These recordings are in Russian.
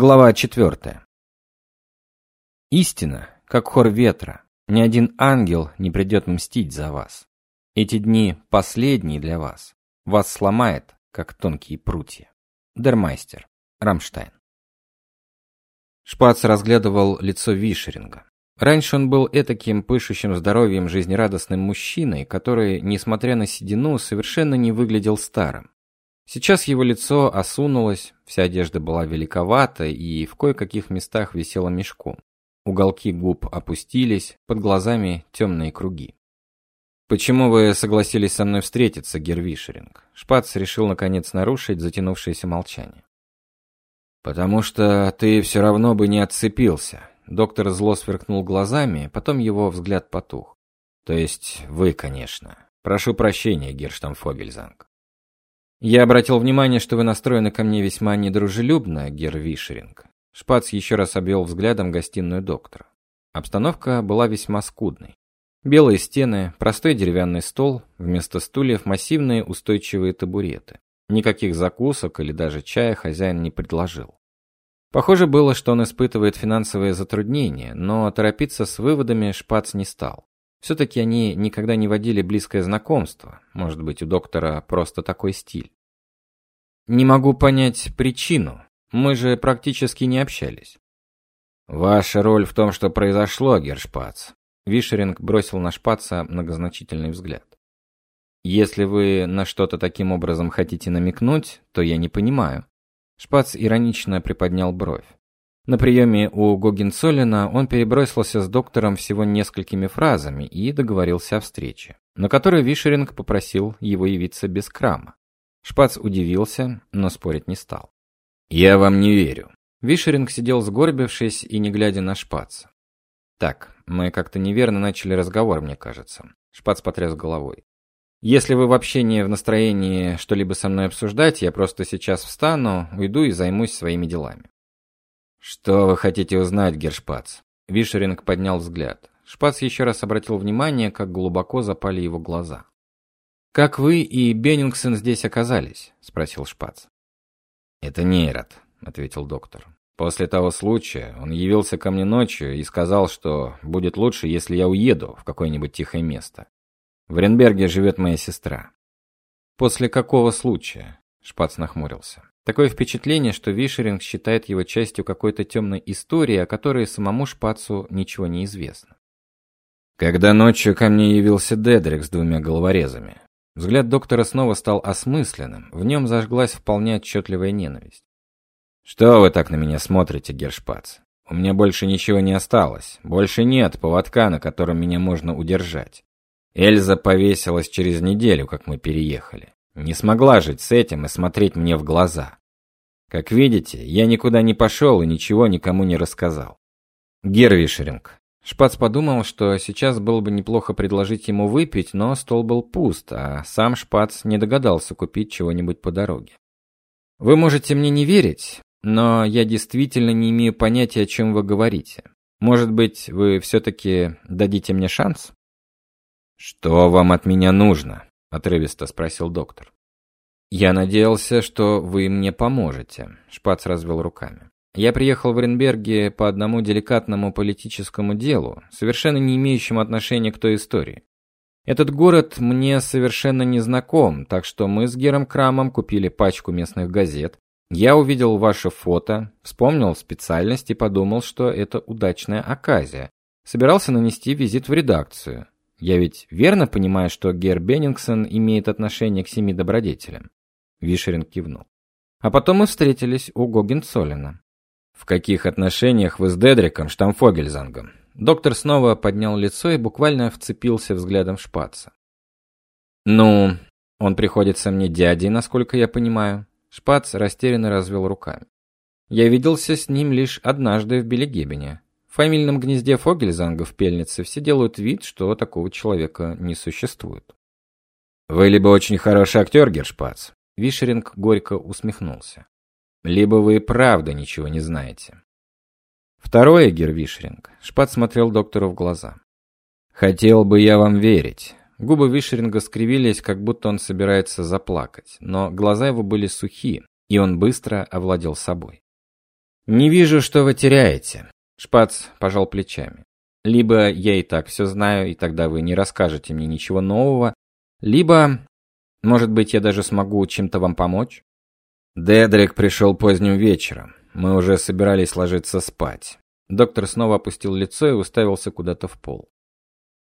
Глава 4. Истина, как хор ветра. Ни один ангел не придет мстить за вас. Эти дни последние для вас. Вас сломает, как тонкие прутья. Дермайстер. Рамштайн. Шпац разглядывал лицо Вишеринга. Раньше он был этаким пышущим здоровьем жизнерадостным мужчиной, который, несмотря на седину, совершенно не выглядел старым. Сейчас его лицо осунулось, вся одежда была великовата и в кое-каких местах висела мешком. Уголки губ опустились, под глазами темные круги. Почему вы согласились со мной встретиться, Гервишеринг? Шпац решил наконец нарушить затянувшееся молчание. Потому что ты все равно бы не отцепился. Доктор зло сверкнул глазами, потом его взгляд потух. То есть вы, конечно. Прошу прощения, Герштамфогельзанг. Я обратил внимание, что вы настроены ко мне весьма недружелюбно, Гер Вишеринг. Шпац еще раз обвел взглядом гостиную доктора. Обстановка была весьма скудной. Белые стены, простой деревянный стол, вместо стульев массивные устойчивые табуреты. Никаких закусок или даже чая хозяин не предложил. Похоже было, что он испытывает финансовые затруднения, но торопиться с выводами Шпац не стал. Все-таки они никогда не водили близкое знакомство. Может быть, у доктора просто такой стиль. Не могу понять причину. Мы же практически не общались. Ваша роль в том, что произошло, Гершпац. Вишеринг бросил на Шпаца многозначительный взгляд. Если вы на что-то таким образом хотите намекнуть, то я не понимаю. Шпац иронично приподнял бровь. На приеме у Гогенцоллина он перебросился с доктором всего несколькими фразами и договорился о встрече, на которой Вишеринг попросил его явиться без крама. Шпац удивился, но спорить не стал. «Я вам не верю». Вишеринг сидел сгорбившись и не глядя на Шпаца. «Так, мы как-то неверно начали разговор, мне кажется». Шпац потряс головой. «Если вы вообще не в настроении что-либо со мной обсуждать, я просто сейчас встану, уйду и займусь своими делами. «Что вы хотите узнать, Гершпац?» Вишеринг поднял взгляд. Шпац еще раз обратил внимание, как глубоко запали его глаза. «Как вы и Беннингсон здесь оказались?» – спросил Шпац. «Это Нейрот», – ответил доктор. «После того случая он явился ко мне ночью и сказал, что будет лучше, если я уеду в какое-нибудь тихое место. В Ренберге живет моя сестра». «После какого случая?» – Шпац нахмурился. Такое впечатление, что Вишеринг считает его частью какой-то темной истории, о которой самому Шпацу ничего не известно. Когда ночью ко мне явился Дедрик с двумя головорезами, взгляд доктора снова стал осмысленным, в нем зажглась вполне отчетливая ненависть. «Что вы так на меня смотрите, Гершпац? У меня больше ничего не осталось, больше нет поводка, на котором меня можно удержать. Эльза повесилась через неделю, как мы переехали. Не смогла жить с этим и смотреть мне в глаза. Как видите, я никуда не пошел и ничего никому не рассказал. Гервишеринг. Шпац подумал, что сейчас было бы неплохо предложить ему выпить, но стол был пуст, а сам Шпац не догадался купить чего-нибудь по дороге. Вы можете мне не верить, но я действительно не имею понятия, о чем вы говорите. Может быть, вы все-таки дадите мне шанс? Что вам от меня нужно? Отрывисто спросил доктор. «Я надеялся, что вы мне поможете», — Шпац развел руками. «Я приехал в Оренберге по одному деликатному политическому делу, совершенно не имеющему отношения к той истории. Этот город мне совершенно не знаком, так что мы с Гером Крамом купили пачку местных газет. Я увидел ваше фото, вспомнил специальность и подумал, что это удачная оказия. Собирался нанести визит в редакцию. Я ведь верно понимаю, что Гер Беннингсон имеет отношение к семи добродетелям?» Вишерин кивнул. А потом мы встретились у Гогенцоллина. В каких отношениях вы с Дедриком Штамфогельзангом? Доктор снова поднял лицо и буквально вцепился взглядом в Шпаца. Ну, он приходится мне дядей, насколько я понимаю. Шпац растерянно развел руками. Я виделся с ним лишь однажды в Белегебене. В фамильном гнезде Фогельзанга в Пельнице все делают вид, что такого человека не существует. Вы либо очень хороший актер, Гершпац, Вишеринг горько усмехнулся. Либо вы правда ничего не знаете. Второе, Гер Вишеринг. Шпат смотрел доктору в глаза. Хотел бы я вам верить. Губы Вишеринга скривились, как будто он собирается заплакать, но глаза его были сухи, и он быстро овладел собой. Не вижу, что вы теряете. Шпац пожал плечами. Либо я и так все знаю, и тогда вы не расскажете мне ничего нового, либо, может быть, я даже смогу чем-то вам помочь. Дедрик пришел поздним вечером. Мы уже собирались ложиться спать. Доктор снова опустил лицо и уставился куда-то в пол.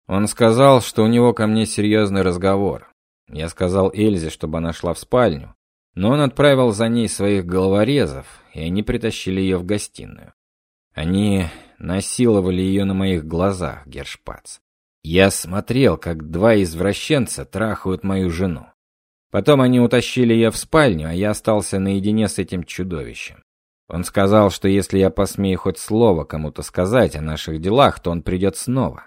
Он сказал, что у него ко мне серьезный разговор. Я сказал Эльзе, чтобы она шла в спальню, но он отправил за ней своих головорезов, и они притащили ее в гостиную. Они насиловали ее на моих глазах, Гершпац. Я смотрел, как два извращенца трахают мою жену. Потом они утащили ее в спальню, а я остался наедине с этим чудовищем. Он сказал, что если я посмею хоть слово кому-то сказать о наших делах, то он придет снова.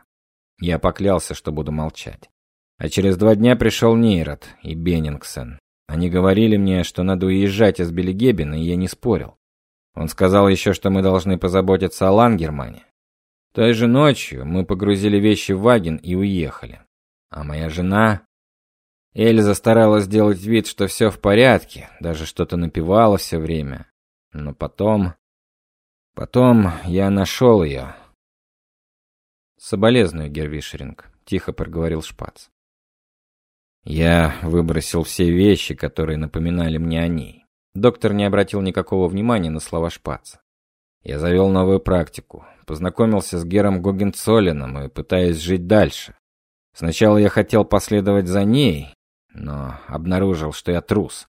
Я поклялся, что буду молчать. А через два дня пришел Нейрот и Беннингсен. Они говорили мне, что надо уезжать из Белегебена, и я не спорил. Он сказал еще, что мы должны позаботиться о Лангермане. Той же ночью мы погрузили вещи в ваген и уехали. А моя жена... Эльза старалась сделать вид, что все в порядке, даже что-то напевала все время. Но потом... Потом я нашел ее. «Соболезную, Гервишеринг», — тихо проговорил Шпац. Я выбросил все вещи, которые напоминали мне о ней. Доктор не обратил никакого внимания на слова Шпаца. Я завел новую практику, познакомился с Гером Гогенцолином и пытаюсь жить дальше. Сначала я хотел последовать за ней, но обнаружил, что я трус.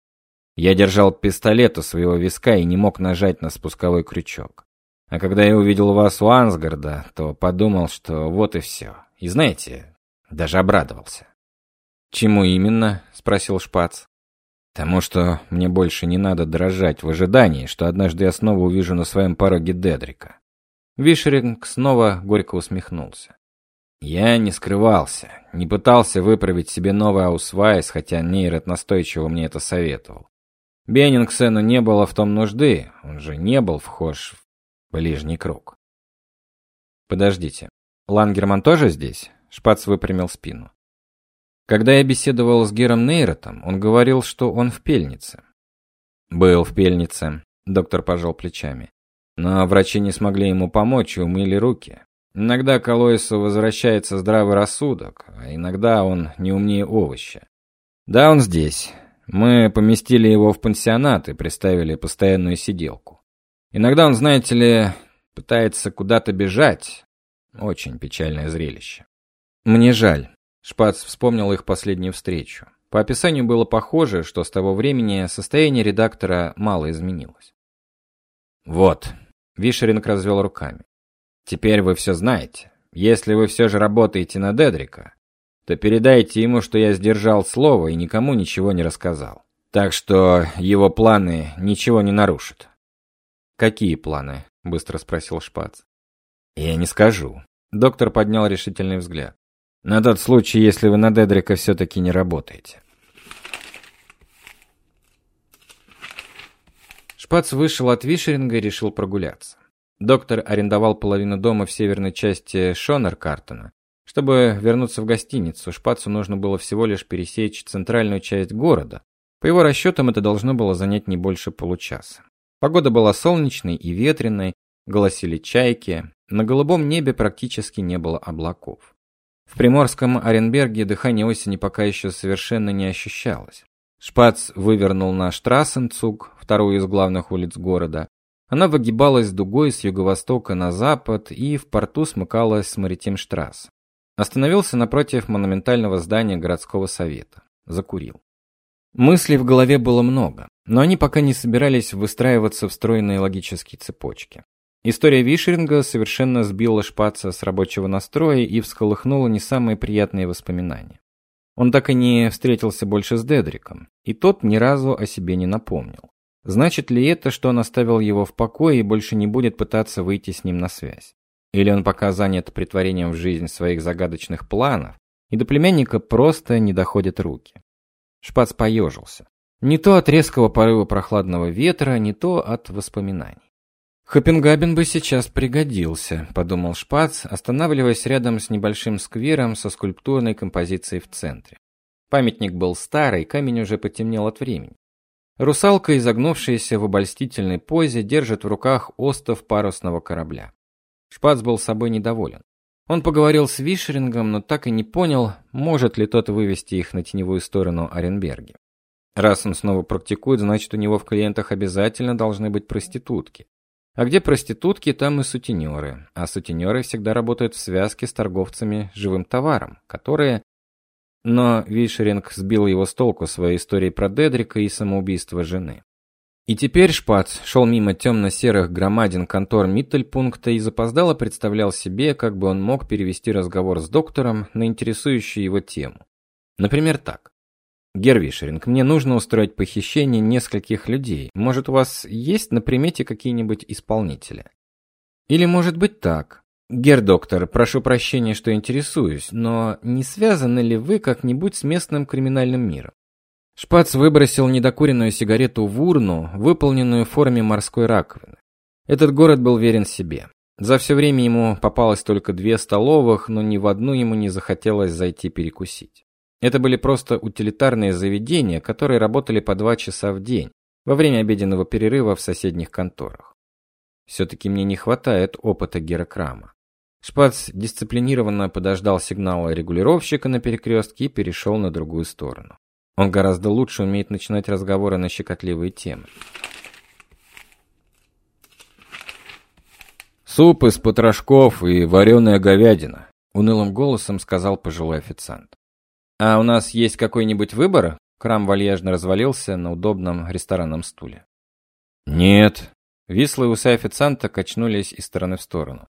Я держал пистолет у своего виска и не мог нажать на спусковой крючок. А когда я увидел вас у Ансгарда, то подумал, что вот и все. И знаете, даже обрадовался. «Чему именно?» — спросил Шпац. «Тому, что мне больше не надо дрожать в ожидании, что однажды я снова увижу на своем пороге Дедрика». Вишеринг снова горько усмехнулся. Я не скрывался, не пытался выправить себе новый аусвайс, хотя Нейрот настойчиво мне это советовал. Беннингсену не было в том нужды, он же не был вхож в ближний круг. Подождите, Лангерман тоже здесь? Шпац выпрямил спину. Когда я беседовал с Гером Нейротом, он говорил, что он в пельнице. Был в пельнице, доктор пожал плечами. Но врачи не смогли ему помочь и умыли руки. Иногда Колоису возвращается здравый рассудок, а иногда он не умнее овоща. Да, он здесь. Мы поместили его в пансионат и приставили постоянную сиделку. Иногда он, знаете ли, пытается куда-то бежать. Очень печальное зрелище. Мне жаль. Шпац вспомнил их последнюю встречу. По описанию было похоже, что с того времени состояние редактора мало изменилось. «Вот», — Вишеринг развел руками. «Теперь вы все знаете. Если вы все же работаете на Дедрика, то передайте ему, что я сдержал слово и никому ничего не рассказал. Так что его планы ничего не нарушат». «Какие планы?» — быстро спросил Шпац. «Я не скажу». Доктор поднял решительный взгляд. На тот случай, если вы на Дедрика все-таки не работаете. Шпац вышел от Вишеринга и решил прогуляться. Доктор арендовал половину дома в северной части Шонер-Картона. Чтобы вернуться в гостиницу, Шпацу нужно было всего лишь пересечь центральную часть города. По его расчетам, это должно было занять не больше получаса. Погода была солнечной и ветреной, голосили чайки, на голубом небе практически не было облаков. В приморском Оренберге дыхание осени пока еще совершенно не ощущалось. Шпац вывернул на Штрассенцуг, вторую из главных улиц города. Она выгибалась дугой с юго-востока на запад и в порту смыкалась с Маритимштрасс. Остановился напротив монументального здания городского совета. Закурил. Мыслей в голове было много, но они пока не собирались выстраиваться в стройные логические цепочки. История Вишеринга совершенно сбила Шпаца с рабочего настроя и всколыхнула не самые приятные воспоминания. Он так и не встретился больше с Дедриком, и тот ни разу о себе не напомнил. Значит ли это, что он оставил его в покое и больше не будет пытаться выйти с ним на связь? Или он пока занят притворением в жизнь своих загадочных планов, и до племянника просто не доходят руки? Шпац поежился. Не то от резкого порыва прохладного ветра, не то от воспоминаний. Хопенгабен бы сейчас пригодился, подумал Шпац, останавливаясь рядом с небольшим сквером со скульптурной композицией в центре. Памятник был старый, камень уже потемнел от времени. Русалка, изогнувшаяся в обольстительной позе, держит в руках остов парусного корабля. Шпац был собой недоволен. Он поговорил с Вишерингом, но так и не понял, может ли тот вывести их на теневую сторону Оренберги. Раз он снова практикует, значит, у него в клиентах обязательно должны быть проститутки. А где проститутки, там и сутенеры. А сутенеры всегда работают в связке с торговцами живым товаром, которые но Вишеринг сбил его с толку своей историей про Дедрика и самоубийство жены. И теперь Шпац шел мимо темно-серых громадин контор Миттельпункта и запоздало представлял себе, как бы он мог перевести разговор с доктором на интересующую его тему. Например, так. Гервишеринг, мне нужно устроить похищение нескольких людей. Может, у вас есть на примете какие-нибудь исполнители? Или может быть так. Гердоктор, прошу прощения, что интересуюсь, но не связаны ли вы как-нибудь с местным криминальным миром? Шпац выбросил недокуренную сигарету в урну, выполненную в форме морской раковины. Этот город был верен себе. За все время ему попалось только две столовых, но ни в одну ему не захотелось зайти перекусить. Это были просто утилитарные заведения, которые работали по два часа в день, во время обеденного перерыва в соседних конторах. Все-таки мне не хватает опыта Геракрама. Шпац дисциплинированно подождал сигнала регулировщика на перекрестке и перешел на другую сторону. Он гораздо лучше умеет начинать разговоры на щекотливые темы. Суп из потрошков и вареная говядина, унылым голосом сказал пожилой официант. А у нас есть какой-нибудь выбор? Крам вальяжно развалился на удобном ресторанном стуле. Нет. Вислые усы официанта качнулись из стороны в сторону.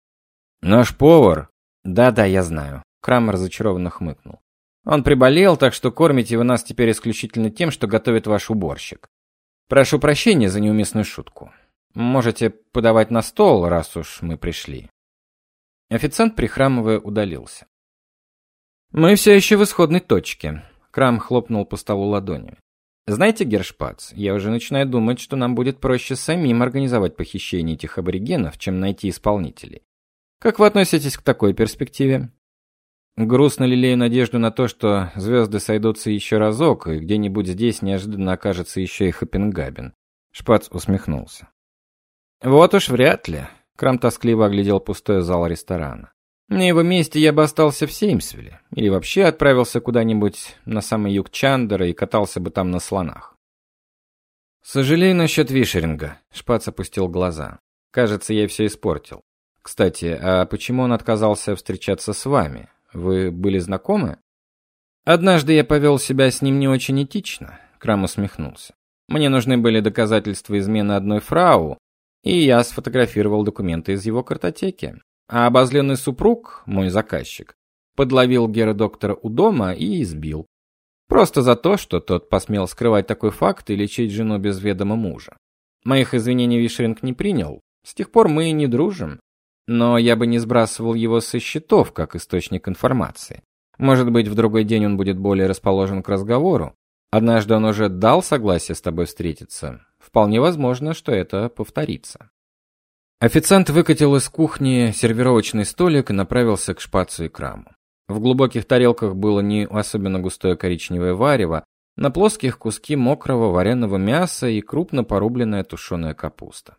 Наш повар? Да-да, я знаю. Крам разочарованно хмыкнул. Он приболел, так что кормите вы нас теперь исключительно тем, что готовит ваш уборщик. Прошу прощения за неуместную шутку. Можете подавать на стол, раз уж мы пришли. Официант, прихрамывая, удалился. Мы все еще в исходной точке. Крам хлопнул по столу ладонью. Знаете, Гершпац, я уже начинаю думать, что нам будет проще самим организовать похищение этих аборигенов, чем найти исполнителей. Как вы относитесь к такой перспективе? Грустно лелею надежду на то, что звезды сойдутся еще разок, и где-нибудь здесь неожиданно окажется еще и Хопенгабен. Шпац усмехнулся. Вот уж вряд ли. Крам тоскливо оглядел пустой зал ресторана. На его месте я бы остался в Сеймсвилле. Или вообще отправился куда-нибудь на самый юг Чандера и катался бы там на слонах. Сожалею насчет Вишеринга. Шпац опустил глаза. Кажется, я все испортил. Кстати, а почему он отказался встречаться с вами? Вы были знакомы? Однажды я повел себя с ним не очень этично, Крам усмехнулся. Мне нужны были доказательства измены одной фрау, и я сфотографировал документы из его картотеки. А обозленный супруг, мой заказчик, подловил Гера доктора у дома и избил. Просто за то, что тот посмел скрывать такой факт и лечить жену без ведома мужа. Моих извинений Вишеринг не принял. С тех пор мы и не дружим. Но я бы не сбрасывал его со счетов как источник информации. Может быть, в другой день он будет более расположен к разговору. Однажды он уже дал согласие с тобой встретиться. Вполне возможно, что это повторится. Официант выкатил из кухни сервировочный столик и направился к шпацу и краму. В глубоких тарелках было не особенно густое коричневое варево, на плоских куски мокрого вареного мяса и крупно порубленная тушеная капуста.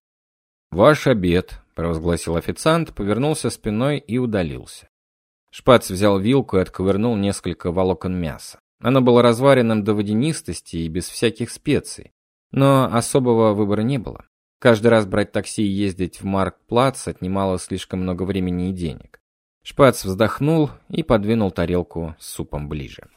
Ваш обед, провозгласил официант, повернулся спиной и удалился. Шпац взял вилку и отковырнул несколько волокон мяса. Оно было разваренным до водянистости и без всяких специй, но особого выбора не было. Каждый раз брать такси и ездить в Маркплац отнимало слишком много времени и денег. Шпац вздохнул и подвинул тарелку с супом ближе.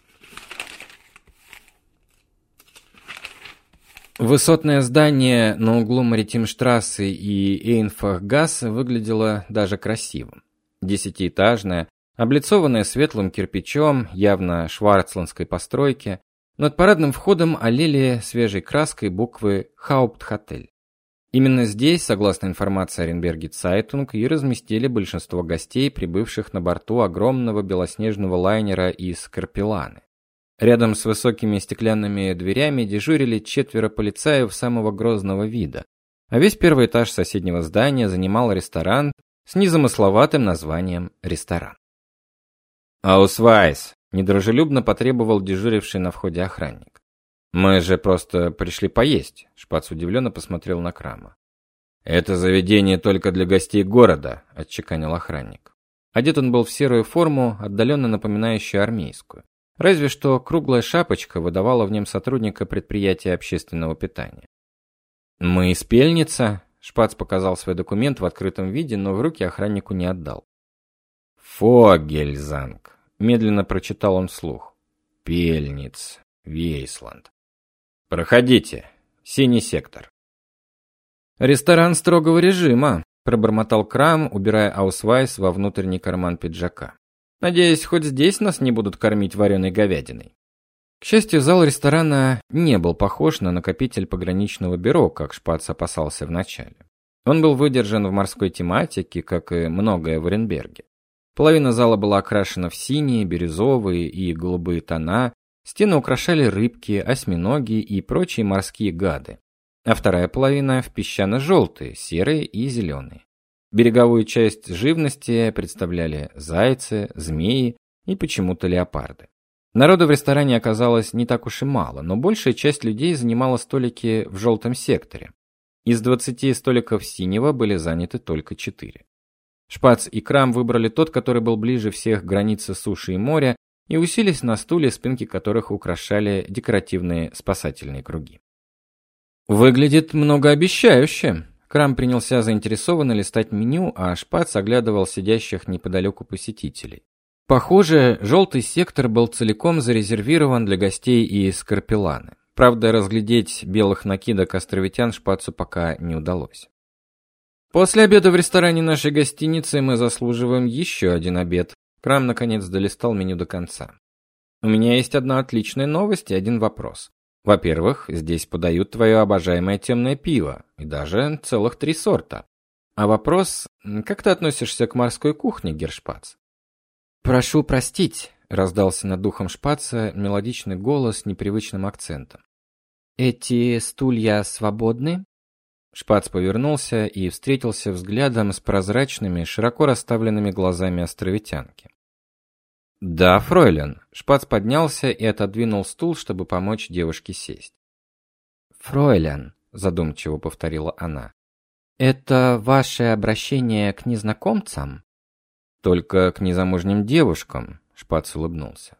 Высотное здание на углу Маритимштрассе и Эйнфахгассе выглядело даже красивым. Десятиэтажное, облицованное светлым кирпичом, явно шварцландской постройки, над парадным входом алели свежей краской буквы Хаупт-Хотель. Именно здесь, согласно информации Оренбергер Цайтунг, и разместили большинство гостей, прибывших на борту огромного белоснежного лайнера из Карпеланы. Рядом с высокими стеклянными дверями дежурили четверо полицаев самого грозного вида. А весь первый этаж соседнего здания занимал ресторан с незамысловатым названием ресторан. Аусвайс, недружелюбно потребовал дежуривший на входе охранник. Мы же просто пришли поесть, Шпац удивленно посмотрел на Крама. Это заведение только для гостей города, отчеканил охранник. Одет он был в серую форму, отдаленно напоминающую армейскую. Разве что круглая шапочка выдавала в нем сотрудника предприятия общественного питания. Мы из Пельница, Шпац показал свой документ в открытом виде, но в руки охраннику не отдал. Фогельзанг, медленно прочитал он вслух. Пельниц, Вейсланд. Проходите. Синий сектор. Ресторан строгого режима, пробормотал Крам, убирая аусвайс во внутренний карман пиджака. Надеюсь, хоть здесь нас не будут кормить вареной говядиной. К счастью, зал ресторана не был похож на накопитель пограничного бюро, как Шпац опасался вначале. Он был выдержан в морской тематике, как и многое в Оренберге. Половина зала была окрашена в синие, бирюзовые и голубые тона, стены украшали рыбки, осьминоги и прочие морские гады, а вторая половина в песчано-желтые, серые и зеленые. Береговую часть живности представляли зайцы, змеи и почему-то леопарды. Народу в ресторане оказалось не так уж и мало, но большая часть людей занимала столики в желтом секторе. Из 20 столиков синего были заняты только 4. Шпац и Крам выбрали тот, который был ближе всех к границе суши и моря, и уселись на стуле, спинки которых украшали декоративные спасательные круги. Выглядит многообещающе. Крам принялся заинтересованно листать меню, а Шпац оглядывал сидящих неподалеку посетителей. Похоже, желтый сектор был целиком зарезервирован для гостей из Карпеланы. Правда, разглядеть белых накидок островитян Шпацу пока не удалось. После обеда в ресторане нашей гостиницы мы заслуживаем еще один обед. Крам наконец долистал меню до конца. У меня есть одна отличная новость и один вопрос. Во-первых, здесь подают твое обожаемое темное пиво, и даже целых три сорта. А вопрос, как ты относишься к морской кухне, Гершпац? Прошу простить, раздался над духом шпаца мелодичный голос с непривычным акцентом. Эти стулья свободны? Шпац повернулся и встретился взглядом с прозрачными, широко расставленными глазами островитянки. Да, фройлен. Шпац поднялся и отодвинул стул, чтобы помочь девушке сесть. Фройлен, задумчиво повторила она. Это ваше обращение к незнакомцам? Только к незамужним девушкам, Шпац улыбнулся.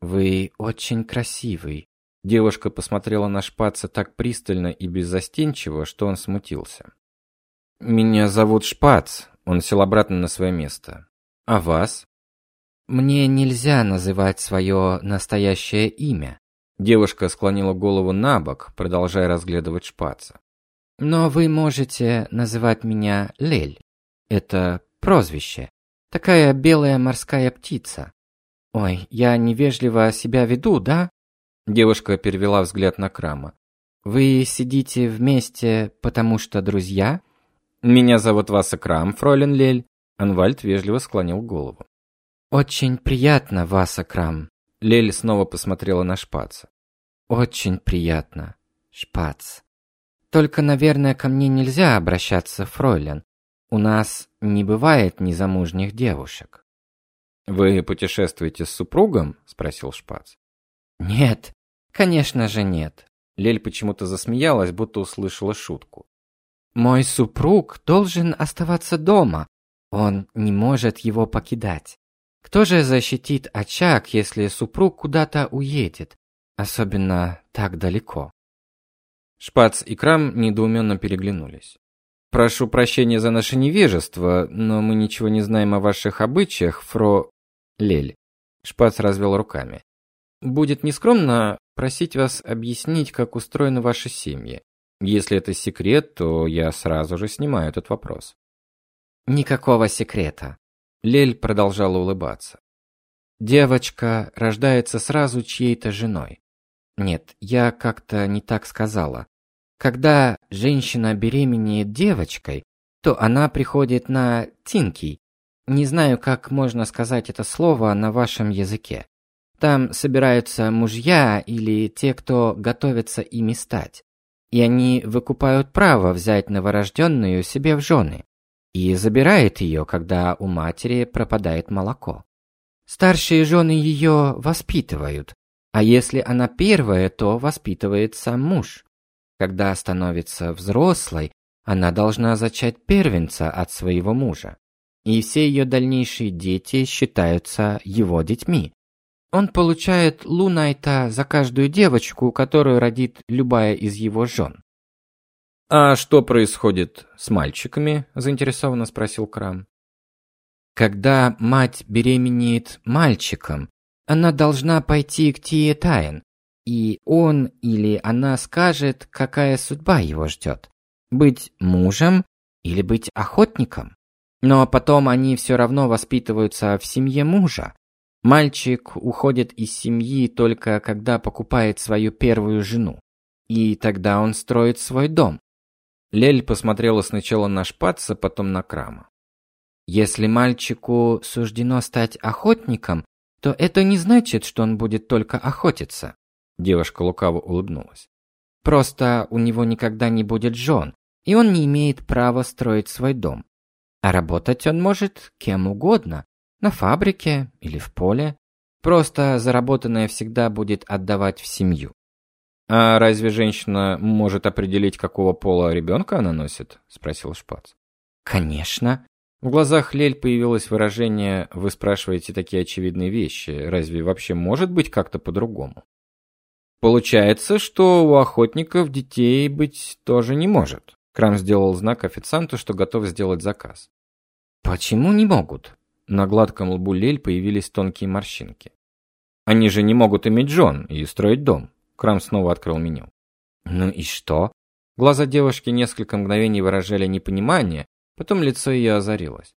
Вы очень красивый. Девушка посмотрела на Шпаца так пристально и беззастенчиво, что он смутился. Меня зовут Шпац. Он сел обратно на свое место. А вас? Мне нельзя называть свое настоящее имя. Девушка склонила голову на бок, продолжая разглядывать Шпаца. Но вы можете называть меня Лель. Это прозвище. Такая белая морская птица. Ой, я невежливо себя веду, да? Девушка перевела взгляд на Крама. Вы сидите вместе, потому что друзья? Меня зовут Васа Крам, фройлен Лель. Анвальд вежливо склонил голову. Очень приятно, Васа Крам. Лель снова посмотрела на Шпаца. Очень приятно, Шпац. Только, наверное, ко мне нельзя обращаться, фройлен. У нас не бывает незамужних девушек. Вы путешествуете с супругом? спросил Шпац. Нет, конечно же нет. Лель почему-то засмеялась, будто услышала шутку. Мой супруг должен оставаться дома. Он не может его покидать. Кто же защитит очаг, если супруг куда-то уедет, особенно так далеко? Шпац и Крам недоуменно переглянулись. Прошу прощения за наше невежество, но мы ничего не знаем о ваших обычаях, фро Лель. Шпац развел руками. Будет нескромно просить вас объяснить, как устроены ваши семьи. Если это секрет, то я сразу же снимаю этот вопрос. Никакого секрета. Лель продолжала улыбаться. Девочка рождается сразу чьей-то женой. Нет, я как-то не так сказала. Когда женщина беременеет девочкой, то она приходит на тинки. Не знаю, как можно сказать это слово на вашем языке. Там собираются мужья или те, кто готовится ими стать. И они выкупают право взять новорожденную себе в жены и забирает ее, когда у матери пропадает молоко. Старшие жены ее воспитывают, А если она первая, то воспитывает сам муж. Когда становится взрослой, она должна зачать первенца от своего мужа. И все ее дальнейшие дети считаются его детьми. Он получает лунайта за каждую девочку, которую родит любая из его жен. «А что происходит с мальчиками?» – заинтересованно спросил Крам. Когда мать беременеет мальчиком, она должна пойти к Тиетайн, и он или она скажет, какая судьба его ждет. Быть мужем или быть охотником. Но потом они все равно воспитываются в семье мужа. Мальчик уходит из семьи только когда покупает свою первую жену. И тогда он строит свой дом. Лель посмотрела сначала на Шпаца, потом на Крама. Если мальчику суждено стать охотником, то это не значит, что он будет только охотиться. Девушка лукаво улыбнулась. Просто у него никогда не будет жен, и он не имеет права строить свой дом. А работать он может кем угодно, на фабрике или в поле. Просто заработанное всегда будет отдавать в семью. А разве женщина может определить, какого пола ребенка она носит? спросил Шпац. Конечно. В глазах Лель появилось выражение: "Вы спрашиваете такие очевидные вещи, разве вообще может быть как-то по-другому?" Получается, что у охотников детей быть тоже не может. Крам сделал знак официанту, что готов сделать заказ. Почему не могут? На гладком лбу Лель появились тонкие морщинки. Они же не могут иметь жен и строить дом. Крам снова открыл меню. Ну и что? Глаза девушки несколько мгновений выражали непонимание, Потом лицо ее озарилось.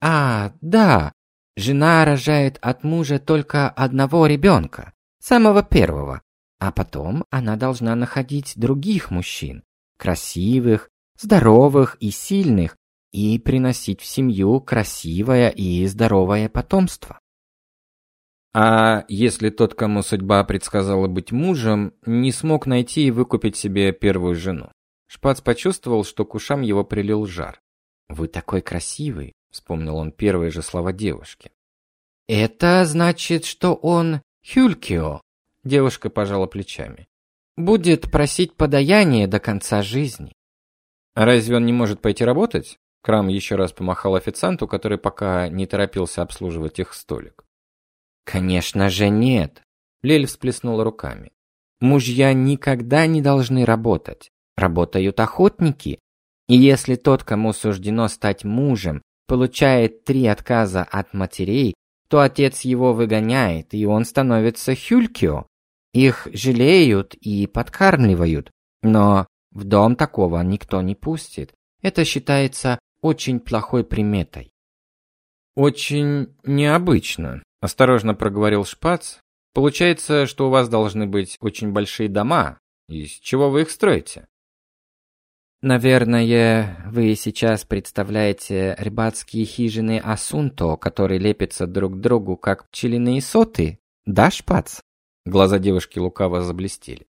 А, да. Жена рожает от мужа только одного ребенка, самого первого, а потом она должна находить других мужчин, красивых, здоровых и сильных, и приносить в семью красивое и здоровое потомство. А если тот, кому судьба предсказала быть мужем, не смог найти и выкупить себе первую жену? Шпац почувствовал, что к ушам его прилил жар. «Вы такой красивый», — вспомнил он первые же слова девушки. «Это значит, что он Хюлькио», — девушка пожала плечами. «Будет просить подаяние до конца жизни». «А разве он не может пойти работать?» Крам еще раз помахал официанту, который пока не торопился обслуживать их столик. «Конечно же нет», — Лель всплеснула руками. «Мужья никогда не должны работать. Работают охотники, и если тот, кому суждено стать мужем, получает три отказа от матерей, то отец его выгоняет, и он становится хюлькио. Их жалеют и подкармливают, но в дом такого никто не пустит. Это считается очень плохой приметой. Очень необычно, осторожно проговорил Шпац. Получается, что у вас должны быть очень большие дома. Из чего вы их строите? Наверное, вы сейчас представляете рыбацкие хижины Асунто, которые лепятся друг к другу, как пчелиные соты, да, Шпац? Глаза девушки лукаво заблестели.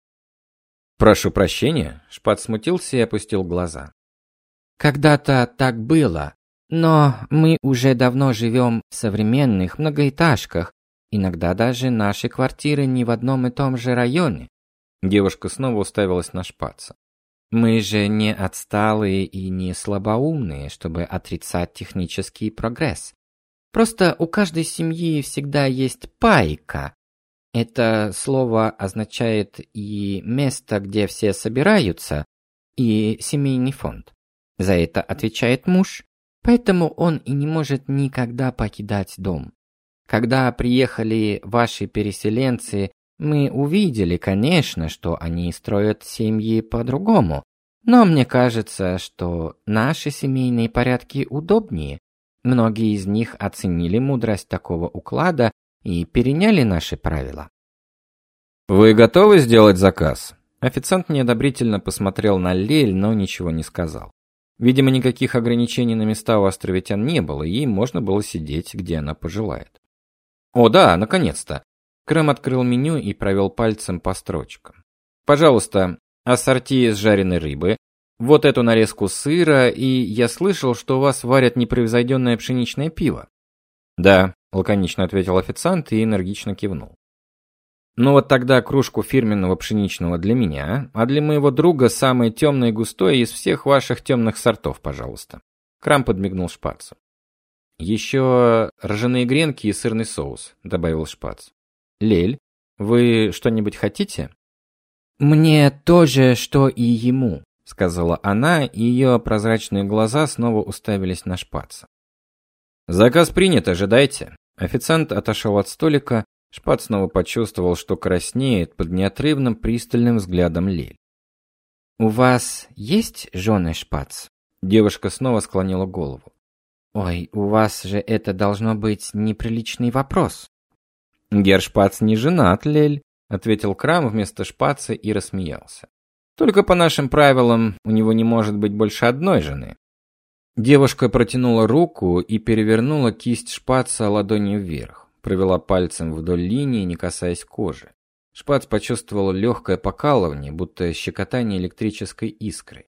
Прошу прощения, Шпац смутился и опустил глаза. Когда-то так было, но мы уже давно живем в современных многоэтажках, иногда даже наши квартиры не в одном и том же районе. Девушка снова уставилась на Шпаца. Мы же не отсталые и не слабоумные, чтобы отрицать технический прогресс. Просто у каждой семьи всегда есть пайка. Это слово означает и место, где все собираются, и семейный фонд. За это отвечает муж, поэтому он и не может никогда покидать дом. Когда приехали ваши переселенцы мы увидели, конечно, что они строят семьи по-другому, но мне кажется, что наши семейные порядки удобнее. Многие из них оценили мудрость такого уклада и переняли наши правила. Вы готовы сделать заказ? Официант неодобрительно посмотрел на Лель, но ничего не сказал. Видимо, никаких ограничений на места у островитян не было, и можно было сидеть, где она пожелает. О, да, наконец-то. Крем открыл меню и провел пальцем по строчкам. Пожалуйста, ассорти из жареной рыбы, вот эту нарезку сыра, и я слышал, что у вас варят непревзойденное пшеничное пиво. Да, лаконично ответил официант и энергично кивнул. Ну вот тогда кружку фирменного пшеничного для меня, а для моего друга самое темное и густое из всех ваших темных сортов, пожалуйста. Крам подмигнул Шпацу. Еще ржаные гренки и сырный соус, добавил Шпац. Лель, вы что-нибудь хотите? Мне тоже, что и ему, сказала она, и ее прозрачные глаза снова уставились на Шпаца. Заказ принят, ожидайте. Официант отошел от столика, Шпац снова почувствовал, что краснеет под неотрывным пристальным взглядом Лель. У вас есть жены, Шпац? Девушка снова склонила голову. Ой, у вас же это должно быть неприличный вопрос. Гершпац не женат, Лель, ответил Крам вместо Шпаца и рассмеялся. Только по нашим правилам у него не может быть больше одной жены. Девушка протянула руку и перевернула кисть Шпаца ладонью вверх, провела пальцем вдоль линии, не касаясь кожи. Шпац почувствовал легкое покалывание, будто щекотание электрической искрой.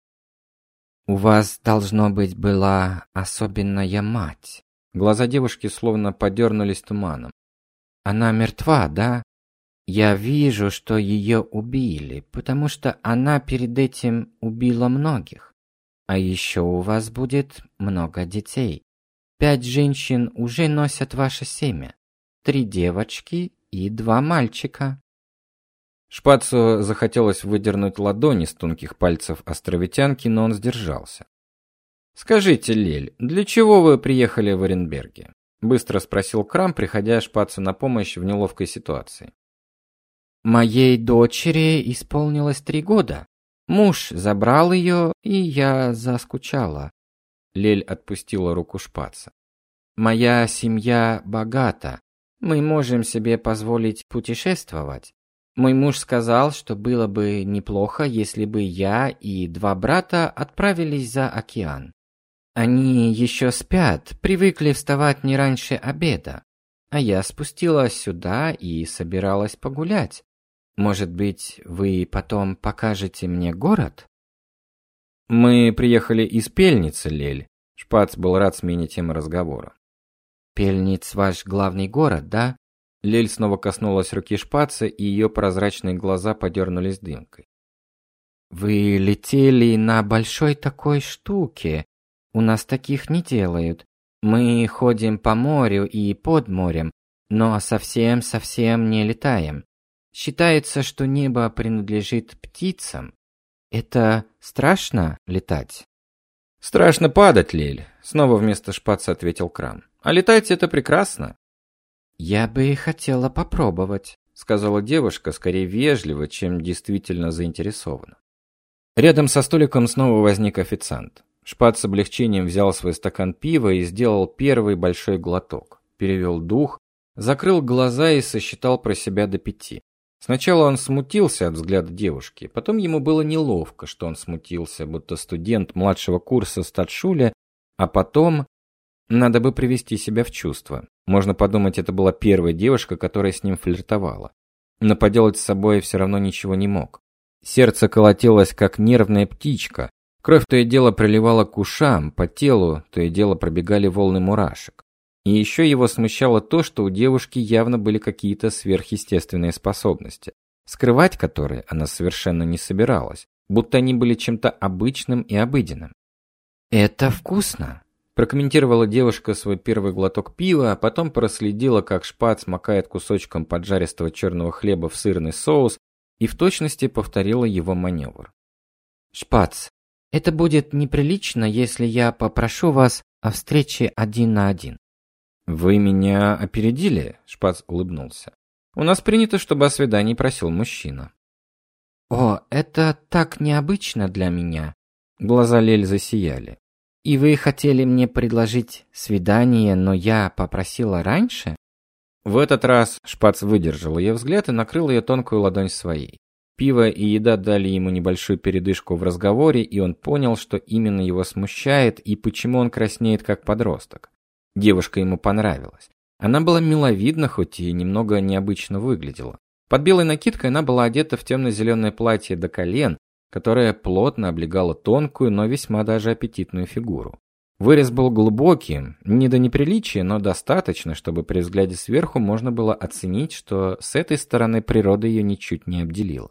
У вас должно быть была особенная мать. Глаза девушки словно подернулись туманом. Она мертва, да? Я вижу, что ее убили, потому что она перед этим убила многих. А еще у вас будет много детей. Пять женщин уже носят ваше семя. Три девочки и два мальчика. Шпацу захотелось выдернуть ладони с тонких пальцев островитянки, но он сдержался. Скажите, Лель, для чего вы приехали в Оренберге? быстро спросил Крам, приходя Шпацу на помощь в неловкой ситуации. Моей дочери исполнилось три года. Муж забрал ее, и я заскучала. Лель отпустила руку Шпаца. Моя семья богата. Мы можем себе позволить путешествовать. Мой муж сказал, что было бы неплохо, если бы я и два брата отправились за океан. Они еще спят, привыкли вставать не раньше обеда. А я спустилась сюда и собиралась погулять. Может быть, вы потом покажете мне город? Мы приехали из Пельницы, Лель. Шпац был рад смене темы разговора. Пельниц ваш главный город, да? Лель снова коснулась руки шпаца, и ее прозрачные глаза подернулись дымкой. Вы летели на большой такой штуке. У нас таких не делают. Мы ходим по морю и под морем, но совсем-совсем не летаем. Считается, что небо принадлежит птицам. Это страшно летать? Страшно падать, Лель, снова вместо шпаца ответил Крам. А летать это прекрасно. «Я бы хотела попробовать», — сказала девушка, скорее вежливо, чем действительно заинтересована. Рядом со столиком снова возник официант. Шпат с облегчением взял свой стакан пива и сделал первый большой глоток. Перевел дух, закрыл глаза и сосчитал про себя до пяти. Сначала он смутился от взгляда девушки, потом ему было неловко, что он смутился, будто студент младшего курса статшуля, а потом надо бы привести себя в чувство. Можно подумать, это была первая девушка, которая с ним флиртовала. Но поделать с собой все равно ничего не мог. Сердце колотилось, как нервная птичка. Кровь то и дело приливала к ушам, по телу то и дело пробегали волны мурашек. И еще его смущало то, что у девушки явно были какие-то сверхъестественные способности, скрывать которые она совершенно не собиралась, будто они были чем-то обычным и обыденным. «Это вкусно!» Прокомментировала девушка свой первый глоток пива, а потом проследила, как шпац макает кусочком поджаристого черного хлеба в сырный соус и в точности повторила его маневр. «Шпац, это будет неприлично, если я попрошу вас о встрече один на один». «Вы меня опередили?» – Шпац улыбнулся. «У нас принято, чтобы о свидании просил мужчина». «О, это так необычно для меня!» Глаза Лель засияли. И вы хотели мне предложить свидание, но я попросила раньше? В этот раз Шпац выдержал ее взгляд и накрыл ее тонкую ладонь своей. Пиво и еда дали ему небольшую передышку в разговоре, и он понял, что именно его смущает и почему он краснеет как подросток. Девушка ему понравилась. Она была миловидна, хоть и немного необычно выглядела. Под белой накидкой она была одета в темно-зеленое платье до колен, которая плотно облегала тонкую, но весьма даже аппетитную фигуру. Вырез был глубоким, не до неприличия, но достаточно, чтобы при взгляде сверху можно было оценить, что с этой стороны природа ее ничуть не обделила.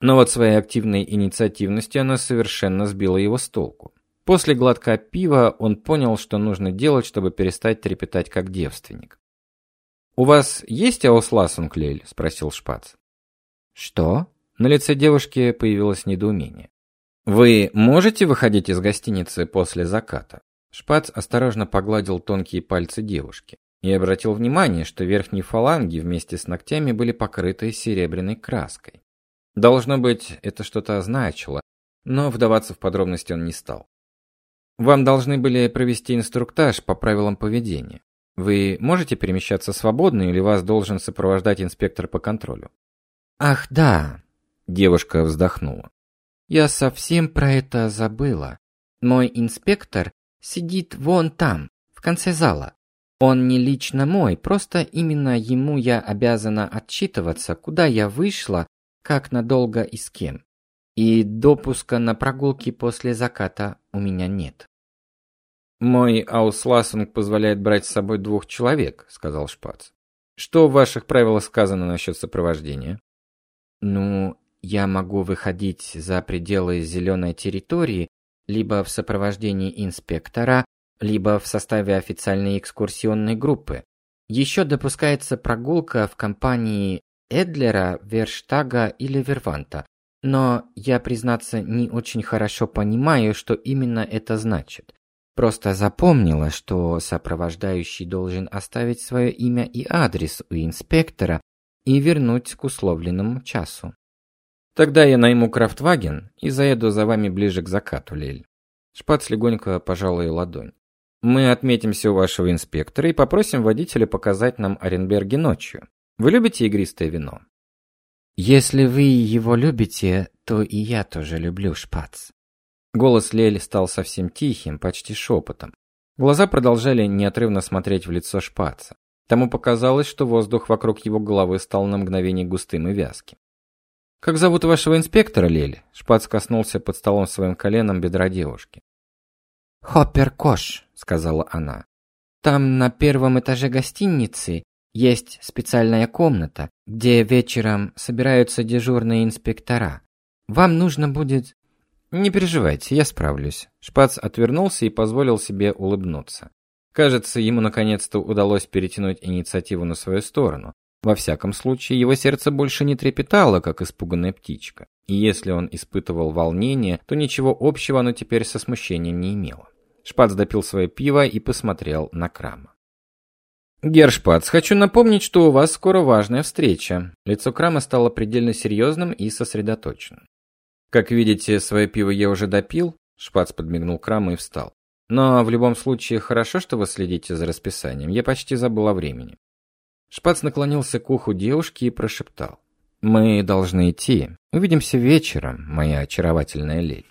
Но вот своей активной инициативностью она совершенно сбила его с толку. После глотка пива он понял, что нужно делать, чтобы перестать трепетать как девственник. «У вас есть Аусласунг, Лель?» – спросил Шпац. «Что?» На лице девушки появилось недоумение. «Вы можете выходить из гостиницы после заката?» Шпац осторожно погладил тонкие пальцы девушки и обратил внимание, что верхние фаланги вместе с ногтями были покрыты серебряной краской. Должно быть, это что-то означало, но вдаваться в подробности он не стал. Вам должны были провести инструктаж по правилам поведения. Вы можете перемещаться свободно или вас должен сопровождать инспектор по контролю? Ах, да, девушка вздохнула. Я совсем про это забыла. Мой инспектор сидит вон там, в конце зала. Он не лично мой, просто именно ему я обязана отчитываться, куда я вышла, как надолго и с кем. И допуска на прогулки после заката у меня нет. Мой аусласинг позволяет брать с собой двух человек, сказал Шпац. Что в ваших правилах сказано насчет сопровождения? Ну, я могу выходить за пределы зеленой территории либо в сопровождении инспектора, либо в составе официальной экскурсионной группы. Еще допускается прогулка в компании Эдлера, Верштага или Верванта, но я, признаться, не очень хорошо понимаю, что именно это значит. Просто запомнила, что сопровождающий должен оставить свое имя и адрес у инспектора и вернуть к условленному часу. Тогда я найму Крафтваген и заеду за вами ближе к закату, Лель. Шпац легонько пожал ее ладонь. Мы отметимся у вашего инспектора и попросим водителя показать нам Оренберги ночью. Вы любите игристое вино? Если вы его любите, то и я тоже люблю, Шпац. Голос Лели стал совсем тихим, почти шепотом. Глаза продолжали неотрывно смотреть в лицо Шпаца. Тому показалось, что воздух вокруг его головы стал на мгновение густым и вязким. Как зовут вашего инспектора, Лель? Шпац коснулся под столом своим коленом бедра девушки. Хоппер Кош, сказала она. Там на первом этаже гостиницы есть специальная комната, где вечером собираются дежурные инспектора. Вам нужно будет Не переживайте, я справлюсь. Шпац отвернулся и позволил себе улыбнуться. Кажется, ему наконец-то удалось перетянуть инициативу на свою сторону. Во всяком случае, его сердце больше не трепетало, как испуганная птичка. И если он испытывал волнение, то ничего общего оно теперь со смущением не имело. Шпац допил свое пиво и посмотрел на Крама. Гершпац, хочу напомнить, что у вас скоро важная встреча. Лицо Крама стало предельно серьезным и сосредоточенным. Как видите, свое пиво я уже допил. Шпац подмигнул Краму и встал. Но в любом случае хорошо, что вы следите за расписанием. Я почти забыл о времени. Шпац наклонился к уху девушки и прошептал: "Мы должны идти. Увидимся вечером, моя очаровательная леди".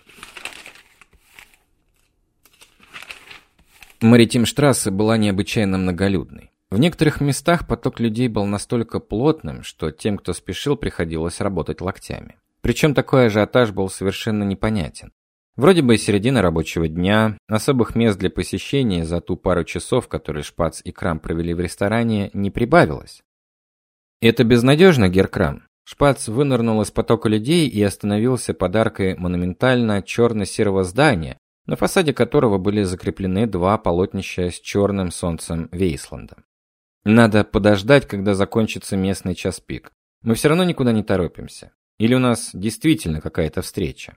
Маритимштрассе была необычайно многолюдной. В некоторых местах поток людей был настолько плотным, что тем, кто спешил, приходилось работать локтями. Причем такой ажиотаж был совершенно непонятен. Вроде бы середина рабочего дня, особых мест для посещения за ту пару часов, которые Шпац и Крам провели в ресторане, не прибавилось. Это безнадежно, Геркрам. Шпац вынырнул из потока людей и остановился под аркой монументально черно-серого здания, на фасаде которого были закреплены два полотнища с черным солнцем Вейсланда. Надо подождать, когда закончится местный час пик. Мы все равно никуда не торопимся. Или у нас действительно какая-то встреча?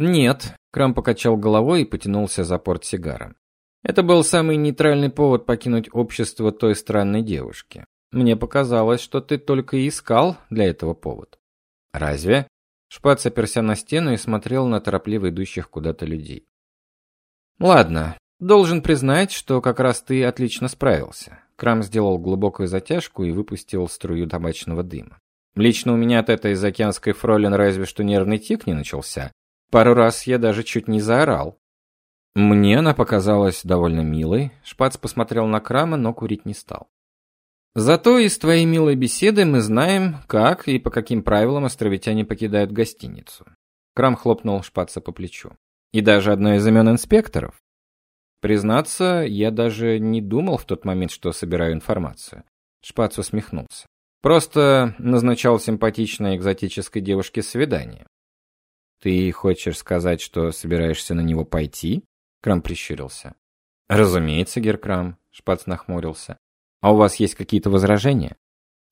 Нет, Крам покачал головой и потянулся за портсигаром. Это был самый нейтральный повод покинуть общество той странной девушки. Мне показалось, что ты только и искал для этого повод. Разве? Шпац оперся на стену и смотрел на торопливо идущих куда-то людей. Ладно, должен признать, что как раз ты отлично справился. Крам сделал глубокую затяжку и выпустил струю табачного дыма. Лично у меня от этой заокеанской фролин разве что нервный тик не начался, Пару раз я даже чуть не заорал. Мне она показалась довольно милой. Шпац посмотрел на Крама, но курить не стал. Зато из твоей милой беседы мы знаем, как и по каким правилам островитяне покидают гостиницу. Крам хлопнул Шпаца по плечу. И даже одно из имен инспекторов. Признаться, я даже не думал в тот момент, что собираю информацию. Шпац усмехнулся. Просто назначал симпатичной экзотической девушке свидание. Ты хочешь сказать, что собираешься на него пойти? Крам прищурился. Разумеется, Геркрам, Шпац нахмурился. А у вас есть какие-то возражения?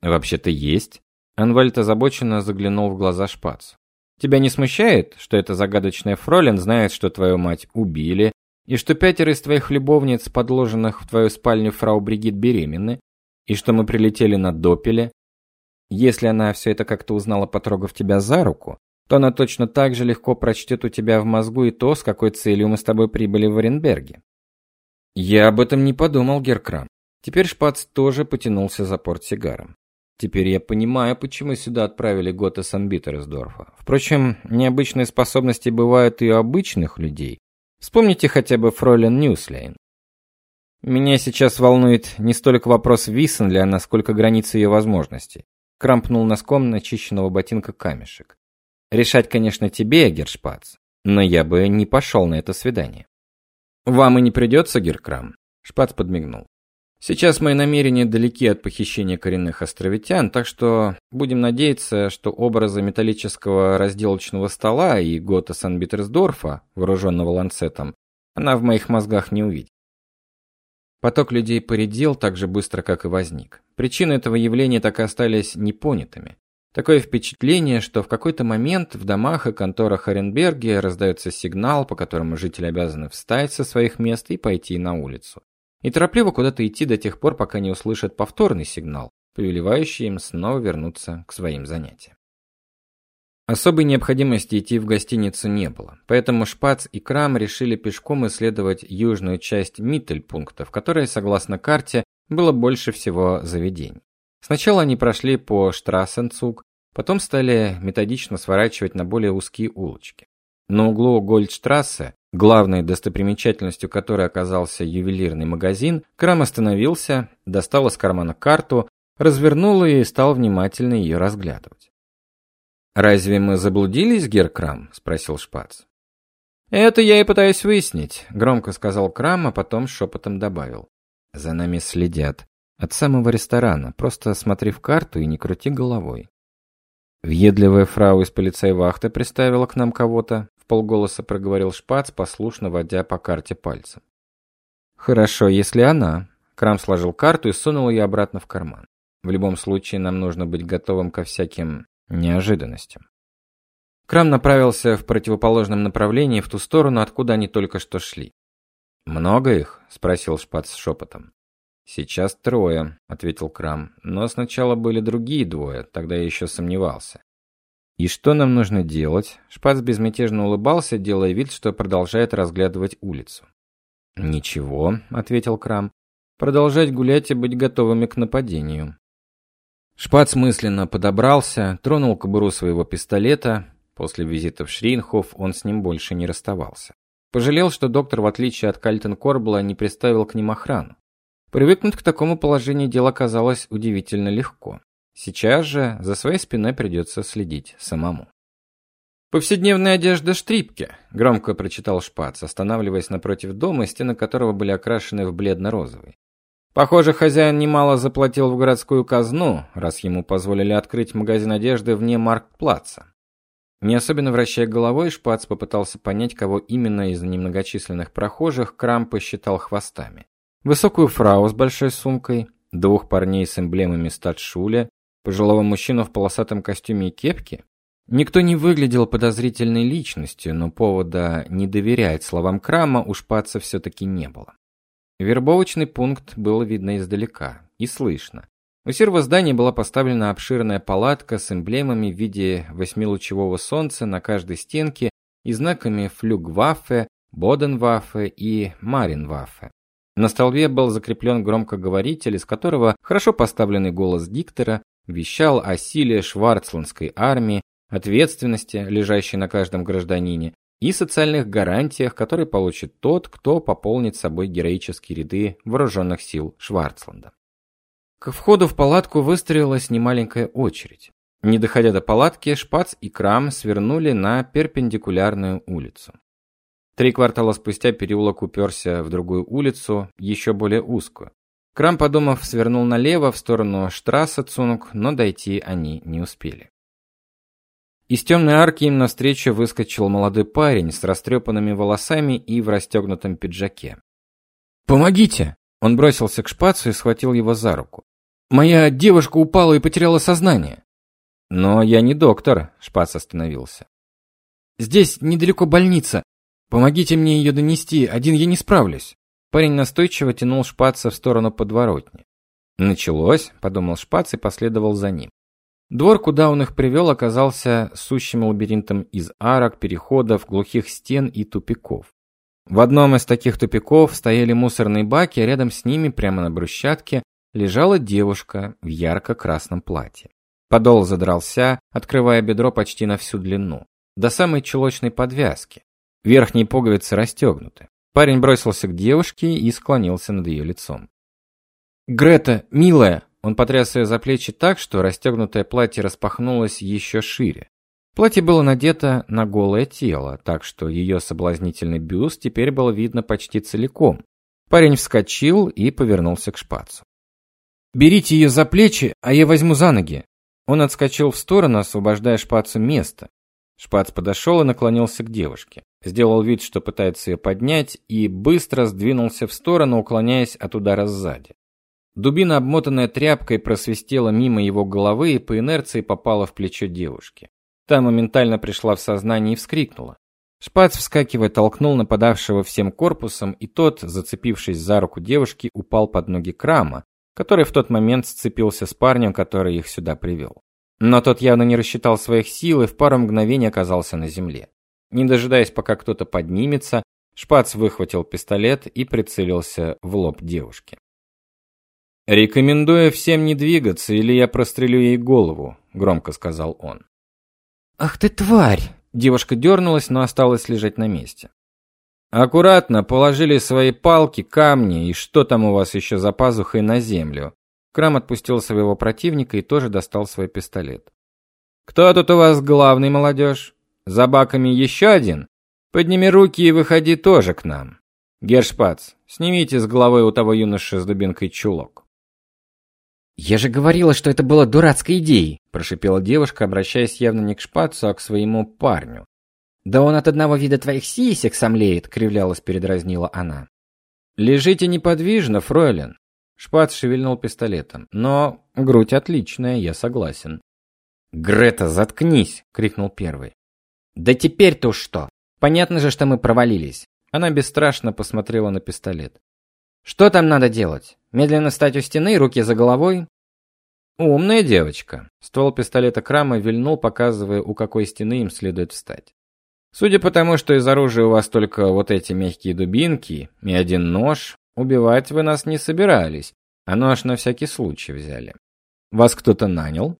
Вообще-то есть. Анвальд озабоченно заглянул в глаза Шпацу. Тебя не смущает, что эта загадочная фролин знает, что твою мать убили, и что пятеро из твоих любовниц, подложенных в твою спальню фрау Бригит, беременны, и что мы прилетели на Допеле, если она все это как-то узнала, потрогав тебя за руку, то она точно так же легко прочтет у тебя в мозгу и то, с какой целью мы с тобой прибыли в Оренберге. Я об этом не подумал, Геркрам. Теперь Шпац тоже потянулся за портсигаром. Теперь я понимаю, почему сюда отправили Гота Санбитерсдорфа. Впрочем, необычные способности бывают и у обычных людей. Вспомните хотя бы Фройлен Ньюслейн. Меня сейчас волнует не столько вопрос Виссенля, насколько границы ее возможностей крампнул носком начищенного ботинка камешек. Решать, конечно, тебе, Гершпац, но я бы не пошел на это свидание. Вам и не придется, Геркрам, Шпац подмигнул. Сейчас мои намерения далеки от похищения коренных островитян, так что будем надеяться, что образы металлического разделочного стола и Гота Сан-Битерсдорфа, вооруженного ланцетом, она в моих мозгах не увидит. Поток людей поредел так же быстро, как и возник. Причины этого явления так и остались непонятыми. Такое впечатление, что в какой-то момент в домах и конторах Оренберги раздается сигнал, по которому жители обязаны встать со своих мест и пойти на улицу. И торопливо куда-то идти до тех пор, пока не услышат повторный сигнал, повелевающий им снова вернуться к своим занятиям. Особой необходимости идти в гостиницу не было, поэтому Шпац и Крам решили пешком исследовать южную часть Миттельпункта, в которой, согласно карте, было больше всего заведений. Сначала они прошли по Штрассенцуг, потом стали методично сворачивать на более узкие улочки. На углу Гольдштрассе, главной достопримечательностью которой оказался ювелирный магазин, Крам остановился, достал из кармана карту, развернул и стал внимательно ее разглядывать. Разве мы заблудились, Геркрам? спросил Шпац. Это я и пытаюсь выяснить, громко сказал Крам, а потом шепотом добавил: За нами следят от самого ресторана. Просто смотри в карту и не крути головой. Въедливая фрау из полицейвахты приставила к нам кого-то, в полголоса проговорил Шпац, послушно водя по карте пальцем. Хорошо, если она. Крам сложил карту и сунул ее обратно в карман. В любом случае нам нужно быть готовым ко всяким неожиданностям. Крам направился в противоположном направлении, в ту сторону, откуда они только что шли. «Много их?» – спросил Шпац шепотом. «Сейчас трое», – ответил Крам. «Но сначала были другие двое, тогда я еще сомневался». «И что нам нужно делать?» Шпац безмятежно улыбался, делая вид, что продолжает разглядывать улицу. «Ничего», – ответил Крам. «Продолжать гулять и быть готовыми к нападению. Шпац мысленно подобрался, тронул кобуру своего пистолета. После визита в Шринхоф он с ним больше не расставался. Пожалел, что доктор, в отличие от Кальтен Корбла, не приставил к ним охрану. Привыкнуть к такому положению дел оказалось удивительно легко. Сейчас же за своей спиной придется следить самому. Повседневная одежда Штрипке, громко прочитал Шпац, останавливаясь напротив дома, стены которого были окрашены в бледно-розовый. Похоже, хозяин немало заплатил в городскую казну, раз ему позволили открыть магазин одежды вне Марктплаца. Не особенно вращая головой, Шпац попытался понять, кого именно из немногочисленных прохожих Крам посчитал хвостами. Высокую фрау с большой сумкой, двух парней с эмблемами статшуля, пожилого мужчину в полосатом костюме и кепке. Никто не выглядел подозрительной личностью, но повода не доверять словам Крама у Шпаца все-таки не было. Вербовочный пункт было видно издалека и слышно. У серого здания была поставлена обширная палатка с эмблемами в виде восьмилучевого солнца на каждой стенке и знаками Флюгваффе, Боденваффе и Маринваффе. На столбе был закреплен громкоговоритель, из которого хорошо поставленный голос диктора вещал о силе шварцландской армии, ответственности, лежащей на каждом гражданине, и социальных гарантиях, которые получит тот, кто пополнит собой героические ряды вооруженных сил Шварцланда. К входу в палатку выстроилась немаленькая очередь. Не доходя до палатки, Шпац и Крам свернули на перпендикулярную улицу. Три квартала спустя переулок уперся в другую улицу, еще более узкую. Крам, подумав, свернул налево в сторону Штрассе Цунг, но дойти они не успели. Из темной арки им навстречу выскочил молодой парень с растрепанными волосами и в расстегнутом пиджаке. «Помогите!» Он бросился к шпацу и схватил его за руку. «Моя девушка упала и потеряла сознание». «Но я не доктор», — шпац остановился. «Здесь недалеко больница. Помогите мне ее донести, один я не справлюсь». Парень настойчиво тянул шпаца в сторону подворотни. «Началось», — подумал шпац и последовал за ним. Двор, куда он их привел, оказался сущим лабиринтом из арок, переходов, глухих стен и тупиков. В одном из таких тупиков стояли мусорные баки, а рядом с ними, прямо на брусчатке, лежала девушка в ярко-красном платье. Подол задрался, открывая бедро почти на всю длину, до самой чулочной подвязки. Верхние пуговицы расстегнуты. Парень бросился к девушке и склонился над ее лицом. «Грета, милая!» Он потряс ее за плечи так, что расстегнутое платье распахнулось еще шире. Платье было надето на голое тело, так что ее соблазнительный бюст теперь было видно почти целиком. Парень вскочил и повернулся к шпацу. «Берите ее за плечи, а я возьму за ноги!» Он отскочил в сторону, освобождая шпацу место. Шпац подошел и наклонился к девушке. Сделал вид, что пытается ее поднять, и быстро сдвинулся в сторону, уклоняясь от удара сзади. Дубина, обмотанная тряпкой, просвистела мимо его головы и по инерции попала в плечо девушки. Та моментально пришла в сознание и вскрикнула. Шпац, вскакивая, толкнул нападавшего всем корпусом, и тот, зацепившись за руку девушки, упал под ноги Крама, который в тот момент сцепился с парнем, который их сюда привел. Но тот явно не рассчитал своих сил и в пару мгновений оказался на земле. Не дожидаясь, пока кто-то поднимется, Шпац выхватил пистолет и прицелился в лоб девушки. «Рекомендую всем не двигаться, или я прострелю ей голову», — громко сказал он. «Ах ты тварь!» Девушка дернулась, но осталась лежать на месте. «Аккуратно положили свои палки, камни и что там у вас еще за пазухой на землю». Крам отпустил своего противника и тоже достал свой пистолет. «Кто тут у вас главный, молодежь? За баками еще один? Подними руки и выходи тоже к нам. Гершпац, снимите с головы у того юноши с дубинкой чулок». «Я же говорила, что это было дурацкой идеей», – прошипела девушка, обращаясь явно не к шпацу, а к своему парню. «Да он от одного вида твоих сисек сомлеет», – кривлялась передразнила она. «Лежите неподвижно, фройлен». Шпац шевельнул пистолетом. «Но грудь отличная, я согласен». «Грета, заткнись!» – крикнул первый. «Да теперь-то что? Понятно же, что мы провалились». Она бесстрашно посмотрела на пистолет. Что там надо делать? Медленно встать у стены, руки за головой? Умная девочка. Ствол пистолета Крама вильнул, показывая, у какой стены им следует встать. Судя по тому, что из оружия у вас только вот эти мягкие дубинки и один нож, убивать вы нас не собирались, а нож на всякий случай взяли. Вас кто-то нанял?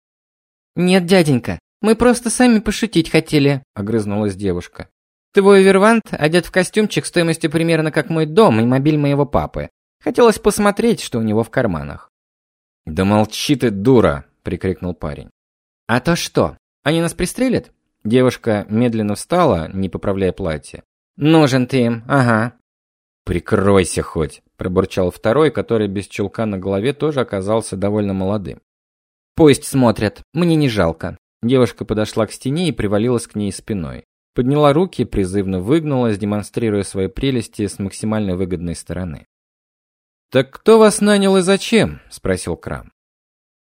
Нет, дяденька, мы просто сами пошутить хотели, огрызнулась девушка. Твой вервант одет в костюмчик стоимостью примерно как мой дом и мобиль моего папы. Хотелось посмотреть, что у него в карманах. «Да молчи ты, дура!» – прикрикнул парень. «А то что? Они нас пристрелят?» Девушка медленно встала, не поправляя платье. «Нужен ты им, ага». «Прикройся хоть!» – пробурчал второй, который без чулка на голове тоже оказался довольно молодым. «Пусть смотрят, мне не жалко». Девушка подошла к стене и привалилась к ней спиной. Подняла руки, призывно выгнулась, демонстрируя свои прелести с максимально выгодной стороны. «Так кто вас нанял и зачем?» – спросил Крам.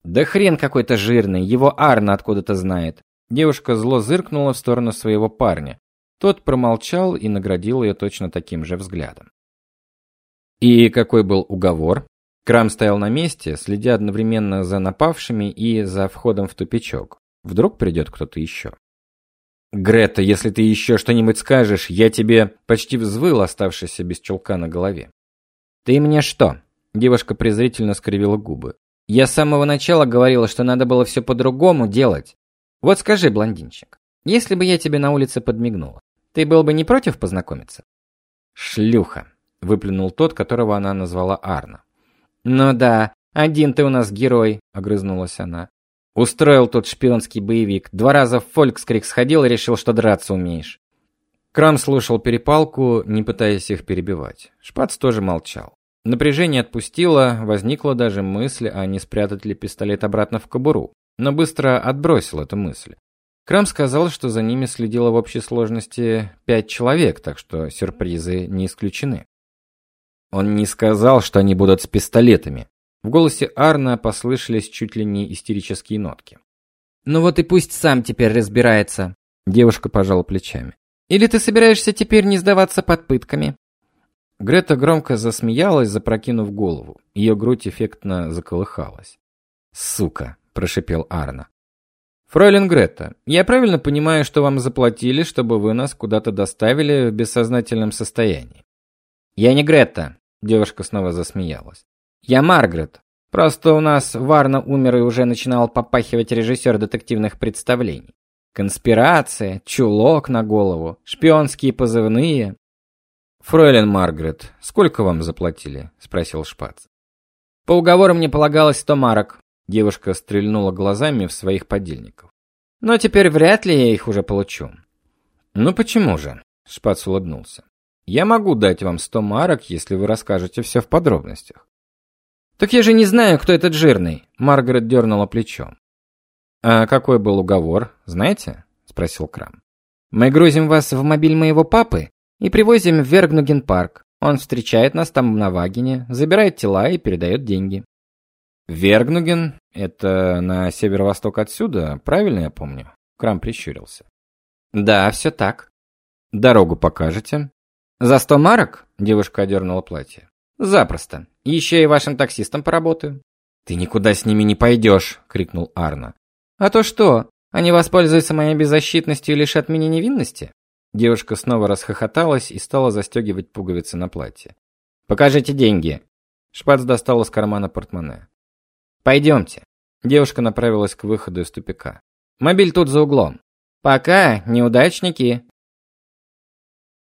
«Да хрен какой-то жирный, его Арна откуда-то знает». Девушка зло зыркнула в сторону своего парня. Тот промолчал и наградил ее точно таким же взглядом. И какой был уговор? Крам стоял на месте, следя одновременно за напавшими и за входом в тупичок. Вдруг придет кто-то еще. «Грета, если ты еще что-нибудь скажешь, я тебе...» Почти взвыл, оставшийся без чулка на голове. «Ты мне что?» Девушка презрительно скривила губы. «Я с самого начала говорила, что надо было все по-другому делать. Вот скажи, блондинчик, если бы я тебе на улице подмигнула, ты был бы не против познакомиться?» «Шлюха», — выплюнул тот, которого она назвала Арна. «Ну да, один ты у нас герой», — огрызнулась она. «Устроил тот шпионский боевик, два раза в Фолькскрик сходил и решил, что драться умеешь». Крам слушал перепалку, не пытаясь их перебивать. Шпац тоже молчал. Напряжение отпустило, возникла даже мысль, а не спрятать ли пистолет обратно в кобуру, но быстро отбросил эту мысль. Крам сказал, что за ними следило в общей сложности пять человек, так что сюрпризы не исключены. Он не сказал, что они будут с пистолетами. В голосе Арна послышались чуть ли не истерические нотки. Ну вот и пусть сам теперь разбирается. Девушка пожала плечами. Или ты собираешься теперь не сдаваться под пытками? Грета громко засмеялась, запрокинув голову. Ее грудь эффектно заколыхалась. "Сука", прошипел Арна. Фройлен Грета, я правильно понимаю, что вам заплатили, чтобы вы нас куда-то доставили в бессознательном состоянии? Я не Грета, девушка снова засмеялась. Я Маргарет. Просто у нас Варна умер и уже начинал попахивать режиссер детективных представлений. Конспирация, чулок на голову, шпионские позывные. Фройлен Маргарет, сколько вам заплатили? спросил Шпац. По уговору мне полагалось сто марок. Девушка стрельнула глазами в своих подельников. Но теперь вряд ли я их уже получу. Ну почему же? Шпац улыбнулся. Я могу дать вам сто марок, если вы расскажете все в подробностях. Так я же не знаю, кто этот жирный, Маргарет дернула плечом. А какой был уговор, знаете? спросил Крам. Мы грузим вас в мобиль моего папы и привозим в Вергнуген парк. Он встречает нас там на вагине, забирает тела и передает деньги. Вергнуген это на северо-восток отсюда, правильно я помню? Крам прищурился. Да, все так. Дорогу покажете? За сто марок? Девушка одернула платье. Запросто. Еще и вашим таксистом поработаю. Ты никуда с ними не пойдешь!» — крикнул Арна. А то что? Они воспользуются моей беззащитностью и лишат меня невинности? Девушка снова расхохоталась и стала застегивать пуговицы на платье. Покажите деньги. Шпац достал из кармана портмоне. Пойдемте. Девушка направилась к выходу из тупика. Мобиль тут за углом. Пока, неудачники.